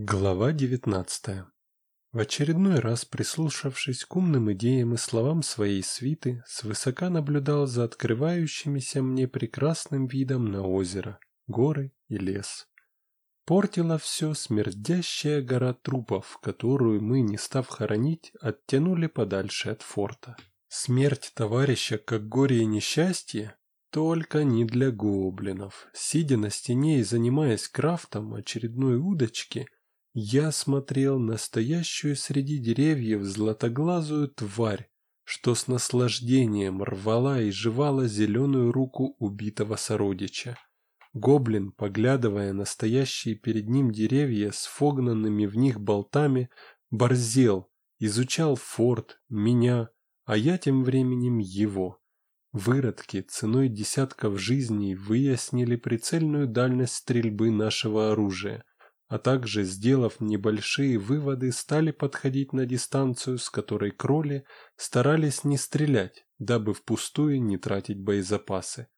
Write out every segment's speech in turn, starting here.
Глава 19. В очередной раз, прислушавшись к умным идеям и словам своей свиты, свысока наблюдал за открывающимися мне прекрасным видом на озеро, горы и лес. Портила все смердящая гора трупов, которую мы, не став хоронить, оттянули подальше от форта. Смерть товарища, как горе и несчастье, только не для гоблинов. Сидя на стене и занимаясь крафтом очередной удочки – я смотрел настоящую среди деревьев златоглазую тварь, что с наслаждением рвала и жевала зеленую руку убитого сородича. Гоблин, поглядывая на стоящие перед ним деревья с фогнанными в них болтами, борзел, изучал форт, меня, а я тем временем его. Выродки ценой десятков жизней выяснили прицельную дальность стрельбы нашего оружия, а также, сделав небольшие выводы, стали подходить на дистанцию, с которой кроли старались не стрелять, дабы впустую не тратить боезапасы.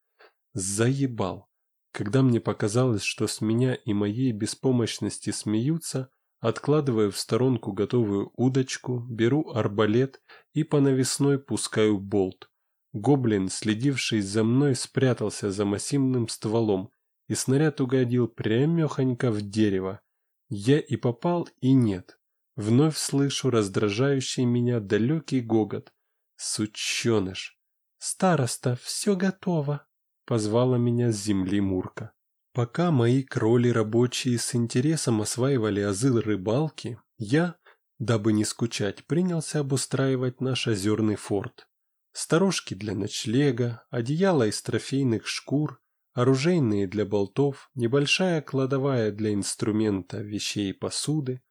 Заебал. Когда мне показалось, что с меня и моей беспомощности смеются, откладываю в сторонку готовую удочку, беру арбалет и по навесной пускаю болт. Гоблин, следивший за мной, спрятался за массивным стволом, и снаряд угодил прямехонько в дерево. Я и попал, и нет. Вновь слышу раздражающий меня далекий гогот. Сученыш! Староста, все готово! Позвала меня с земли Мурка. Пока мои кроли рабочие с интересом осваивали азы рыбалки, я, дабы не скучать, принялся обустраивать наш озерный форт. Сторожки для ночлега, одеяло из трофейных шкур, оружейные для болтов, небольшая кладовая для инструмента, вещей и посуды,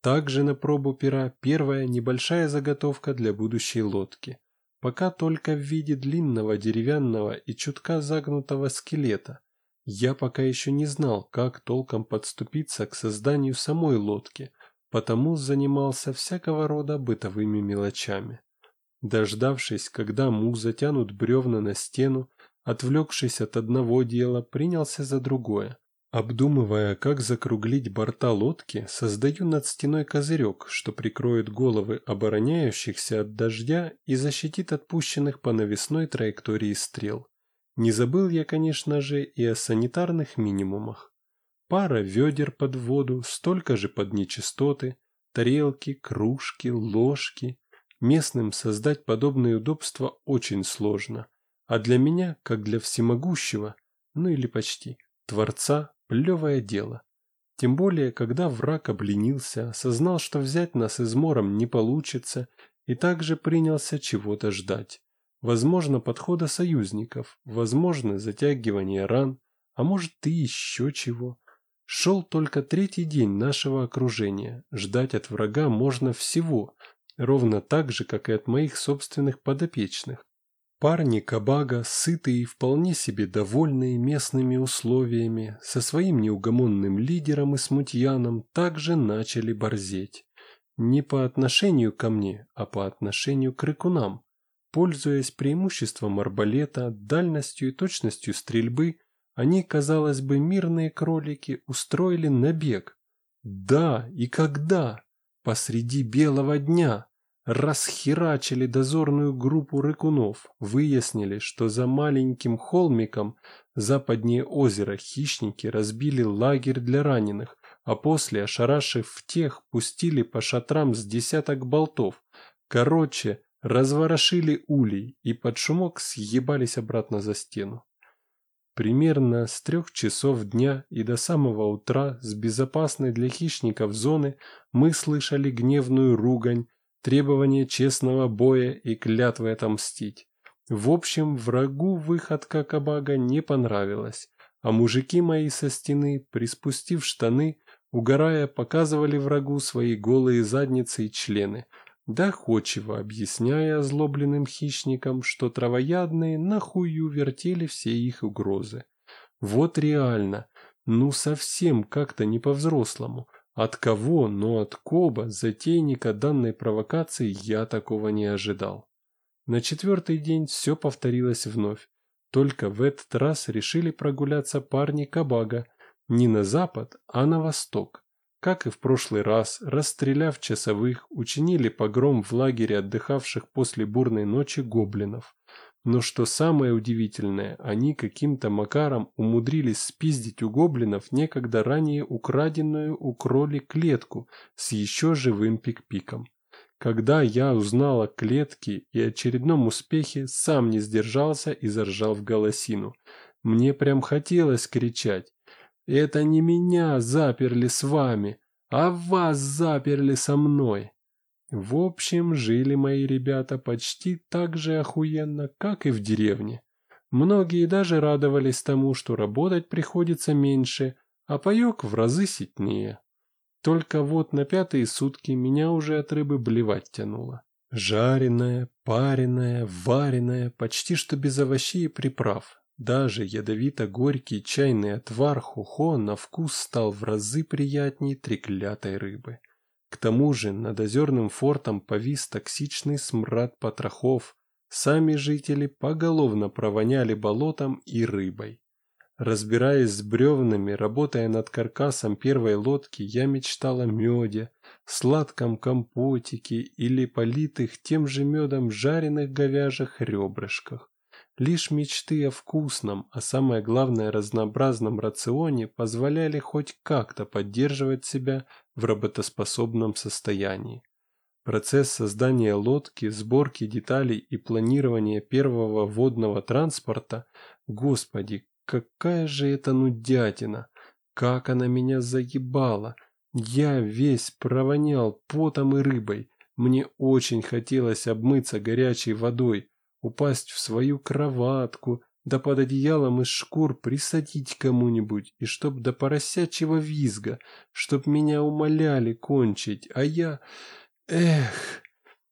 также на пробу пера первая небольшая заготовка для будущей лодки, пока только в виде длинного деревянного и чутка загнутого скелета. Я пока еще не знал, как толком подступиться к созданию самой лодки, потому занимался всякого рода бытовыми мелочами. Дождавшись, когда му затянут бревна на стену, Отвлекшись от одного дела, принялся за другое. Обдумывая, как закруглить борта лодки, создаю над стеной козырек, что прикроет головы обороняющихся от дождя и защитит отпущенных по навесной траектории стрел. Не забыл я, конечно же, и о санитарных минимумах. Пара ведер под воду, столько же под нечистоты, тарелки, кружки, ложки. Местным создать подобные удобства очень сложно – а для меня, как для всемогущего, ну или почти, Творца, плевое дело. Тем более, когда враг обленился, осознал, что взять нас измором не получится, и также принялся чего-то ждать. Возможно, подхода союзников, возможно, затягивание ран, а может и еще чего. Шел только третий день нашего окружения, ждать от врага можно всего, ровно так же, как и от моих собственных подопечных. Парни Кабага, сытые и вполне себе довольные местными условиями, со своим неугомонным лидером и смутьяном также начали борзеть. Не по отношению ко мне, а по отношению к рыкунам. Пользуясь преимуществом арбалета, дальностью и точностью стрельбы, они, казалось бы, мирные кролики устроили набег. Да, и когда? Посреди белого дня расхерачили дозорную группу рыкунов, выяснили, что за маленьким холмиком западнее озера хищники разбили лагерь для раненых, а после, ошарашив тех, пустили по шатрам с десяток болтов. Короче, разворошили улей и под шумок съебались обратно за стену. Примерно с трех часов дня и до самого утра с безопасной для хищников зоны мы слышали гневную ругань, требование честного боя и клятвы отомстить. В общем, врагу выходка Кабага не понравилась, а мужики мои со стены, приспустив штаны, угорая, показывали врагу свои голые задницы и члены, доходчиво объясняя озлобленным хищникам, что травоядные нахую вертели все их угрозы. Вот реально, ну совсем как-то не по-взрослому – от кого, но от Коба, затейника данной провокации, я такого не ожидал. На четвертый день все повторилось вновь. Только в этот раз решили прогуляться парни Кабага не на запад, а на восток. как и в прошлый раз, расстреляв часовых, учинили погром в лагере отдыхавших после бурной ночи гоблинов. Но что самое удивительное, они каким-то макаром умудрились спиздить у гоблинов некогда ранее украденную у кроли клетку с еще живым пик-пиком. Когда я узнал о клетке и очередном успехе, сам не сдержался и заржал в голосину. Мне прям хотелось кричать. Это не меня заперли с вами, а вас заперли со мной. В общем, жили мои ребята почти так же охуенно, как и в деревне. Многие даже радовались тому, что работать приходится меньше, а паек в разы ситнее. Только вот на пятые сутки меня уже от рыбы блевать тянуло. Жареная, пареная, вареная, почти что без овощей и приправ. Даже ядовито-горький чайный отвар хухо на вкус стал в разы приятней треклятой рыбы. К тому же над озерным фортом повис токсичный смрад потрохов, сами жители поголовно провоняли болотом и рыбой. Разбираясь с бревнами, работая над каркасом первой лодки, я мечтал о меде, сладком компотике или политых тем же медом жареных говяжьих ребрышках. Лишь мечты о вкусном, а самое главное разнообразном рационе позволяли хоть как-то поддерживать себя в работоспособном состоянии. Процесс создания лодки, сборки деталей и планирования первого водного транспорта, господи, Какая же это нудятина! Как она меня заебала! Я весь провонял потом и рыбой. Мне очень хотелось обмыться горячей водой, упасть в свою кроватку, да под одеялом из шкур присадить кому-нибудь, и чтоб до поросячьего визга, чтоб меня умоляли кончить, а я... Эх,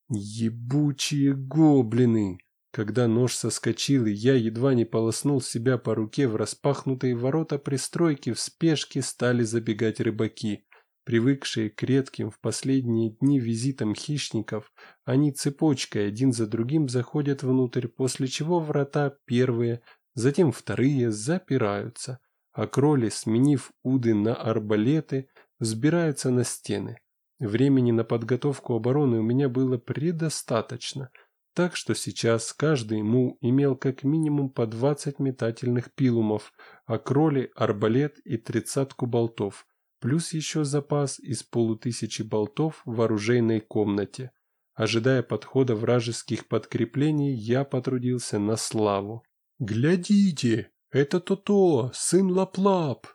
ебучие гоблины! Когда нож соскочил, и я едва не полоснул себя по руке в распахнутые ворота пристройки, в спешке стали забегать рыбаки. Привыкшие к редким в последние дни визитам хищников, они цепочкой один за другим заходят внутрь, после чего врата первые, затем вторые запираются, а кроли, сменив уды на арбалеты, взбираются на стены. Времени на подготовку обороны у меня было предостаточно – так что сейчас каждый му имел как минимум по 20 метательных пилумов, а кроли – арбалет и тридцатку болтов, плюс еще запас из полутысячи болтов в оружейной комнате. Ожидая подхода вражеских подкреплений, я потрудился на славу. «Глядите, это То-То, сын Лаплап!»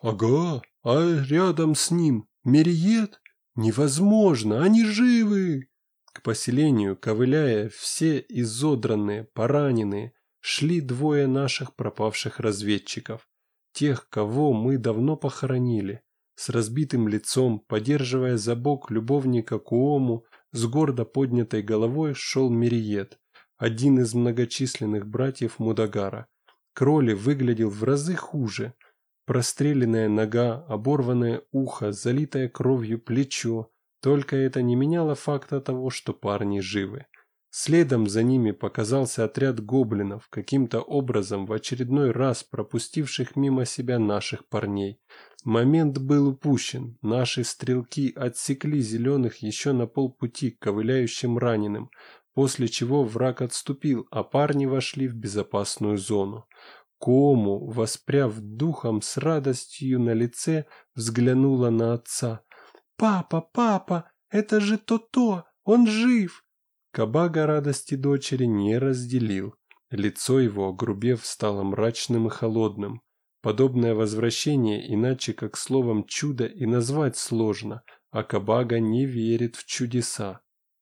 «Ага, а рядом с ним Мериет? Невозможно, они живы!» К поселению, ковыляя, все изодранные, пораненные, шли двое наших пропавших разведчиков. Тех, кого мы давно похоронили. С разбитым лицом, поддерживая за бок любовника Куому, с гордо поднятой головой шел Мериет, один из многочисленных братьев Мудагара. Кроли выглядел в разы хуже. Простреленная нога, оборванное ухо, залитое кровью плечо, только это не меняло факта того, что парни живы. Следом за ними показался отряд гоблинов, каким-то образом в очередной раз пропустивших мимо себя наших парней. Момент был упущен, наши стрелки отсекли зеленых еще на полпути к ковыляющим раненым, после чего враг отступил, а парни вошли в безопасную зону. Кому, воспряв духом с радостью на лице, взглянула на отца – «Папа, папа, это же То-То, он жив!» Кабага радости дочери не разделил. Лицо его, грубев, стало мрачным и холодным. Подобное возвращение иначе как словом «чудо» и назвать сложно, а Кабага не верит в чудеса.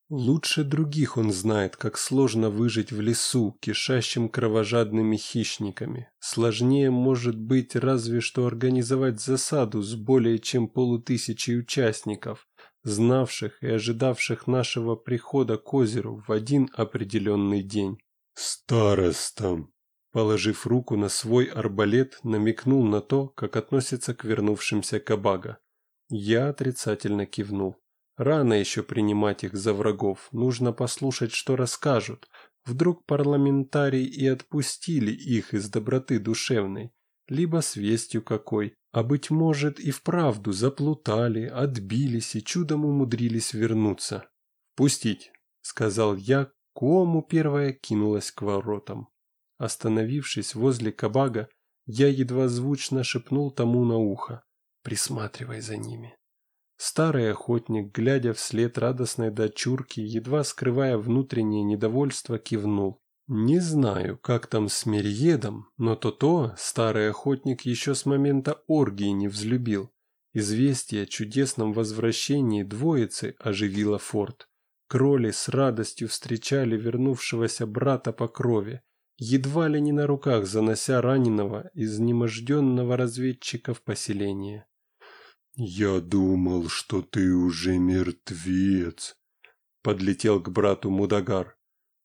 Лучше других он знает, как сложно выжить в лесу, кишащем кровожадными хищниками. Сложнее может быть разве что организовать засаду с более чем полутысячей участников, знавших и ожидавших нашего прихода к озеру в один определенный день. «Старостом!» Положив руку на свой арбалет, намекнул на то, как относится к вернувшимся Кабага. Я отрицательно кивнул. Рано еще принимать их за врагов, нужно послушать, что расскажут. Вдруг парламентарии и отпустили их из доброты душевной, либо с вестью какой, а быть может и вправду заплутали, отбились и чудом умудрились вернуться. «Пустить», — сказал я, кому первая кинулась к воротам. Остановившись возле кабага, я едва звучно шепнул тому на ухо. «Присматривай за ними». Старый охотник, глядя вслед радостной дочурки, едва скрывая внутреннее недовольство, кивнул. Не знаю, как там с Мерьедом, но то-то старый охотник еще с момента оргии не взлюбил. Известие о чудесном возвращении двоицы оживило форт. Кроли с радостью встречали вернувшегося брата по крови, едва ли не на руках занося раненого, изнеможденного разведчика в поселение. «Я думал, что ты уже мертвец», — подлетел к брату Мудагар.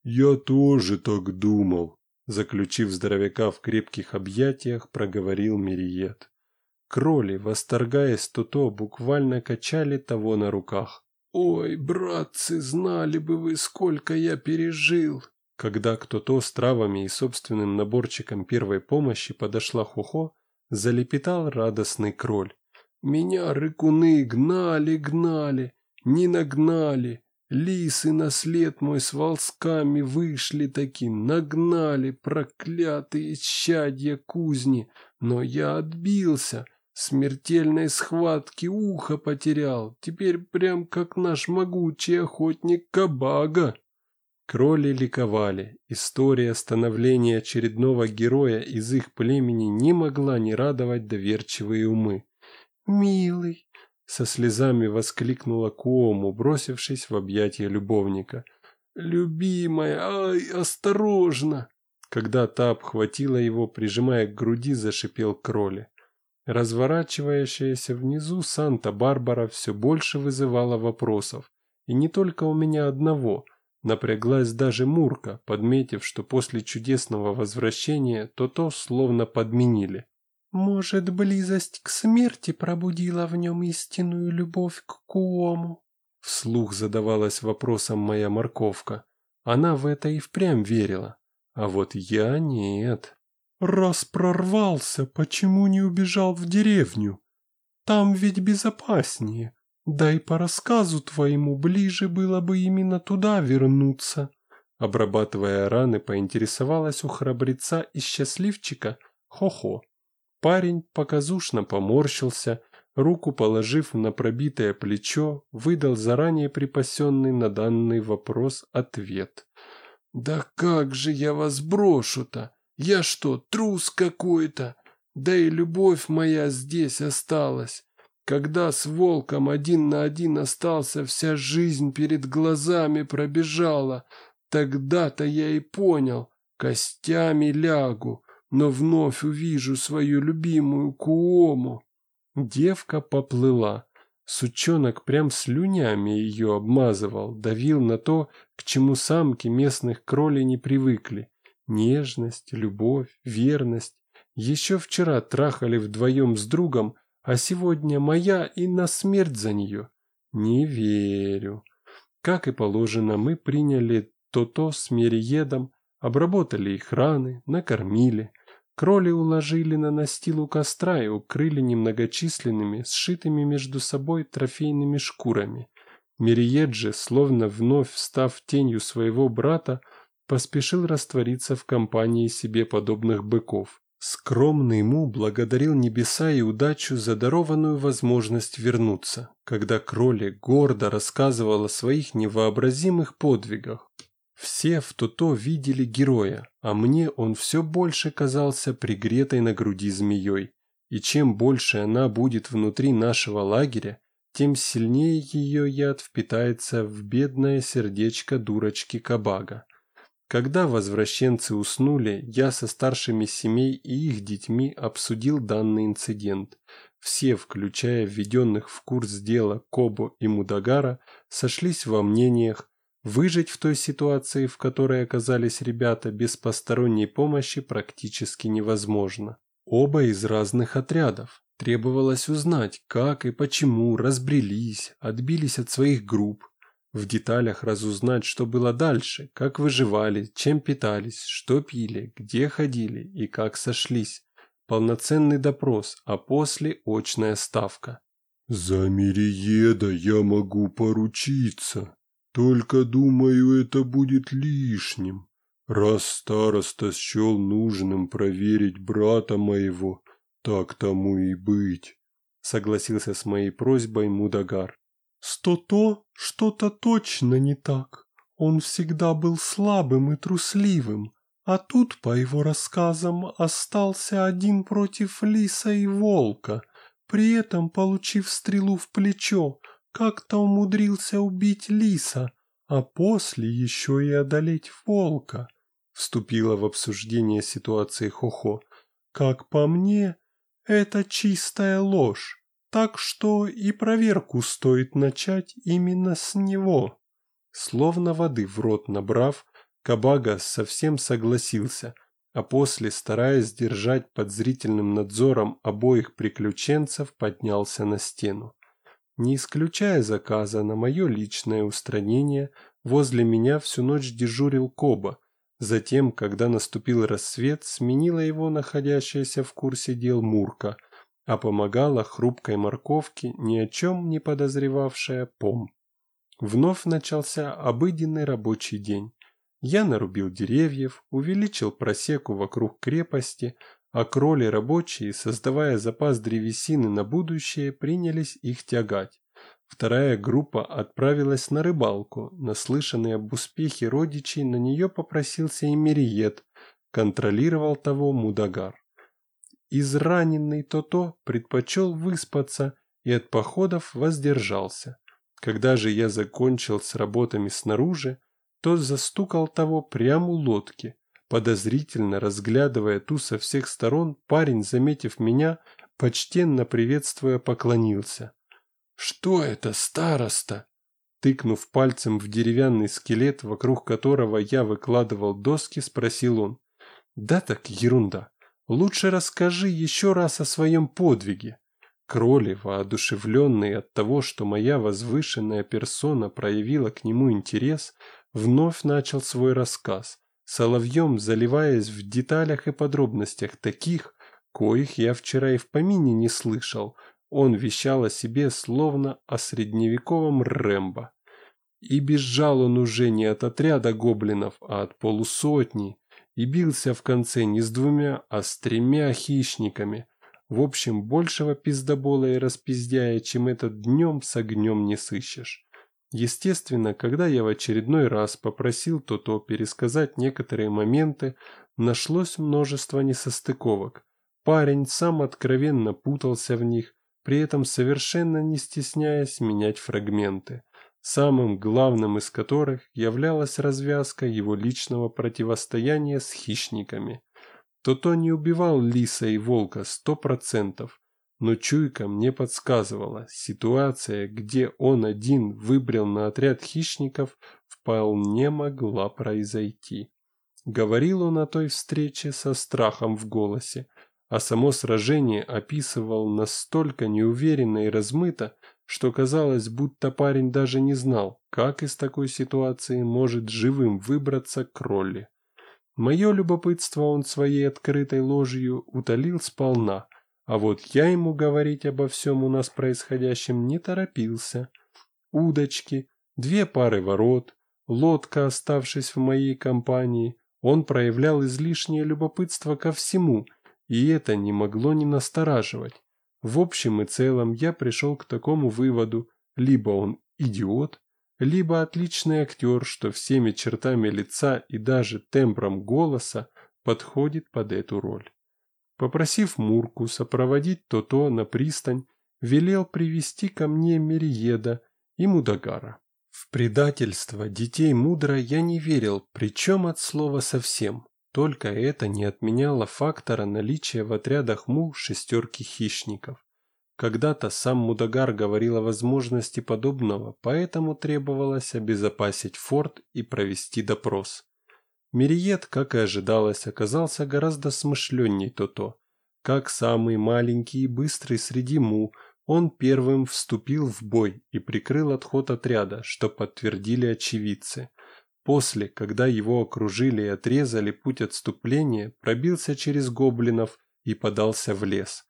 «Я тоже так думал», — заключив здоровяка в крепких объятиях, проговорил Мириет. Кроли, восторгаясь то-то, буквально качали того на руках. «Ой, братцы, знали бы вы, сколько я пережил!» Когда кто-то с травами и собственным наборчиком первой помощи подошла Хухо, залепетал радостный кроль. Меня рыкуны гнали, гнали, не нагнали. Лисы на след мой с волсками вышли таки, нагнали проклятые чадья кузни, но я отбился, смертельной схватки ухо потерял, теперь прям как наш могучий охотник Кабага. Кроли ликовали. История становления очередного героя из их племени не могла не радовать доверчивые умы. «Милый!» — со слезами воскликнула Куому, бросившись в объятия любовника. «Любимая, ай, осторожно!» Когда та обхватила его, прижимая к груди, зашипел кроли. Разворачивающаяся внизу Санта-Барбара все больше вызывала вопросов. И не только у меня одного. Напряглась даже Мурка, подметив, что после чудесного возвращения то-то словно подменили. Может, близость к смерти пробудила в нем истинную любовь к Куому? Вслух задавалась вопросом моя морковка. Она в это и впрямь верила. А вот я нет. Раз прорвался, почему не убежал в деревню? Там ведь безопаснее. Да и по рассказу твоему ближе было бы именно туда вернуться. Обрабатывая раны, поинтересовалась у храбреца и счастливчика Хо-Хо. Парень показушно поморщился, руку положив на пробитое плечо, выдал заранее припасенный на данный вопрос ответ. «Да как же я вас брошу-то? Я что, трус какой-то? Да и любовь моя здесь осталась. Когда с волком один на один остался, вся жизнь перед глазами пробежала. Тогда-то я и понял, костями лягу, но вновь увижу свою любимую Куому. Девка поплыла. Сучонок прям слюнями ее обмазывал, давил на то, к чему самки местных кролей не привыкли. Нежность, любовь, верность. Еще вчера трахали вдвоем с другом, а сегодня моя и на смерть за нее. Не верю. Как и положено, мы приняли то-то с мериедом, обработали их раны, накормили. Кроли уложили на настил у костра и укрыли немногочисленными, сшитыми между собой трофейными шкурами. Мериед же, словно вновь став тенью своего брата, поспешил раствориться в компании себе подобных быков. Скромный Му благодарил небеса и удачу за дарованную возможность вернуться, когда Кроли гордо рассказывал о своих невообразимых подвигах. Все в то-то видели героя, а мне он все больше казался пригретой на груди змеей. И чем больше она будет внутри нашего лагеря, тем сильнее ее яд впитается в бедное сердечко дурочки Кабага. Когда возвращенцы уснули, я со старшими семей и их детьми обсудил данный инцидент. Все, включая введенных в курс дела Кобо и Мудагара, сошлись во мнениях, Выжить в той ситуации, в которой оказались ребята, без посторонней помощи практически невозможно. Оба из разных отрядов. Требовалось узнать, как и почему разбрелись, отбились от своих групп. В деталях разузнать, что было дальше, как выживали, чем питались, что пили, где ходили и как сошлись. полноценный допрос, а после очная ставка. «За Мириеда я могу поручиться, только думаю, это будет лишним. Раз староста счел нужным проверить брата моего, так тому и быть», согласился с моей просьбой Мудагар. «Сто-то что-то точно не так. Он всегда был слабым и трусливым, а тут, по его рассказам, остался один против лиса и волка, при этом, получив стрелу в плечо, как-то умудрился убить лиса, а после еще и одолеть волка. Вступила в обсуждение ситуации Хохо. Как по мне, это чистая ложь, так что и проверку стоит начать именно с него. Словно воды в рот набрав, Кабага совсем согласился, а после, стараясь держать под зрительным надзором обоих приключенцев, поднялся на стену. Не исключая заказа на мое личное устранение, возле меня всю ночь дежурил Коба. Затем, когда наступил рассвет, сменила его находящаяся в курсе дел Мурка, а помогала хрупкой морковке, ни о чем не подозревавшая Пом. Вновь начался обыденный рабочий день. Я нарубил деревьев, увеличил просеку вокруг крепости, а кроли рабочие, создавая запас древесины на будущее, принялись их тягать. Вторая группа отправилась на рыбалку, наслышанный об успехе родичей на нее попросился и Мериет, контролировал того Мудагар. Израненный То-То предпочел выспаться и от походов воздержался. Когда же я закончил с работами снаружи, то застукал того прямо у лодки. Подозрительно разглядывая ту со всех сторон, парень, заметив меня, почтенно приветствуя, поклонился. «Что это, староста?» Тыкнув пальцем в деревянный скелет, вокруг которого я выкладывал доски, спросил он. «Да так ерунда. Лучше расскажи еще раз о своем подвиге». Кроли, воодушевленный от того, что моя возвышенная персона проявила к нему интерес, вновь начал свой рассказ, соловьем заливаясь в деталях и подробностях таких, коих я вчера и в помине не слышал. Он вещал о себе словно о средневековом Рэмбо. И бежал он уже не от отряда гоблинов, а от полусотни, и бился в конце не с двумя, а с тремя хищниками. В общем, большего пиздобола и распиздяя, чем этот днем с огнем не сыщешь. Естественно, когда я в очередной раз попросил То-То пересказать некоторые моменты, нашлось множество несостыковок. Парень сам откровенно путался в них, при этом совершенно не стесняясь менять фрагменты, самым главным из которых являлась развязка его личного противостояния с хищниками. То-то не убивал лиса и волка сто процентов, но чуйка мне подсказывала, ситуация, где он один выбрал на отряд хищников, вполне могла произойти. Говорил он о той встрече со страхом в голосе, а само сражение описывал настолько неуверенно и размыто, что казалось, будто парень даже не знал, как из такой ситуации может живым выбраться к роли. Мое любопытство он своей открытой ложью утолил сполна – а вот я ему говорить обо всем у нас происходящем не торопился. Удочки, две пары ворот, лодка, оставшись в моей компании, он проявлял излишнее любопытство ко всему, и это не могло не настораживать. В общем и целом я пришел к такому выводу, либо он идиот, либо отличный актер, что всеми чертами лица и даже тембром голоса подходит под эту роль. Попросив Мурку сопроводить То-То на пристань, велел привести ко мне Мериеда и Мудагара. В предательство детей мудро я не верил, причем от слова совсем. Только это не отменяло фактора наличия в отрядах Му шестерки хищников. Когда-то сам Мудагар говорил о возможности подобного, поэтому требовалось обезопасить форт и провести допрос. Мириет, как и ожидалось, оказался гораздо смышленней То-То. Как самый маленький и быстрый среди му, он первым вступил в бой и прикрыл отход отряда, что подтвердили очевидцы. После, когда его окружили и отрезали путь отступления, пробился через гоблинов и подался в лес.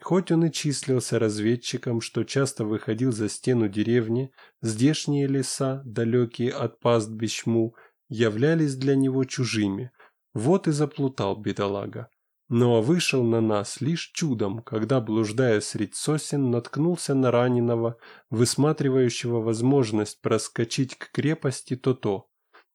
Хоть он и числился разведчиком, что часто выходил за стену деревни, здешние леса, далекие от пастбищ му, являлись для него чужими. Вот и заплутал бедолага. Но вышел на нас лишь чудом, когда, блуждая средь сосен, наткнулся на раненого, высматривающего возможность проскочить к крепости То-То.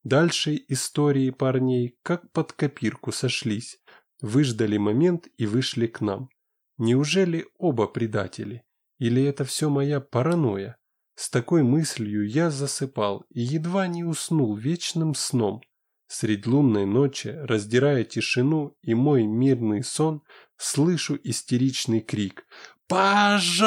Дальше истории парней как под копирку сошлись, выждали момент и вышли к нам. Неужели оба предатели? Или это все моя паранойя? С такой мыслью я засыпал и едва не уснул вечным сном. Средь лунной ночи, раздирая тишину и мой мирный сон, слышу истеричный крик «Пожар!»